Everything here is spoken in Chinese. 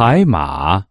海马。